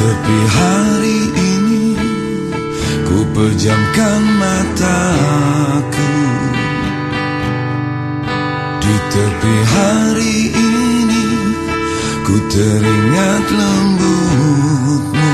Tepi hari ini ku pejamkan mataku. Di tepi hari ini ku teringat lembutmu.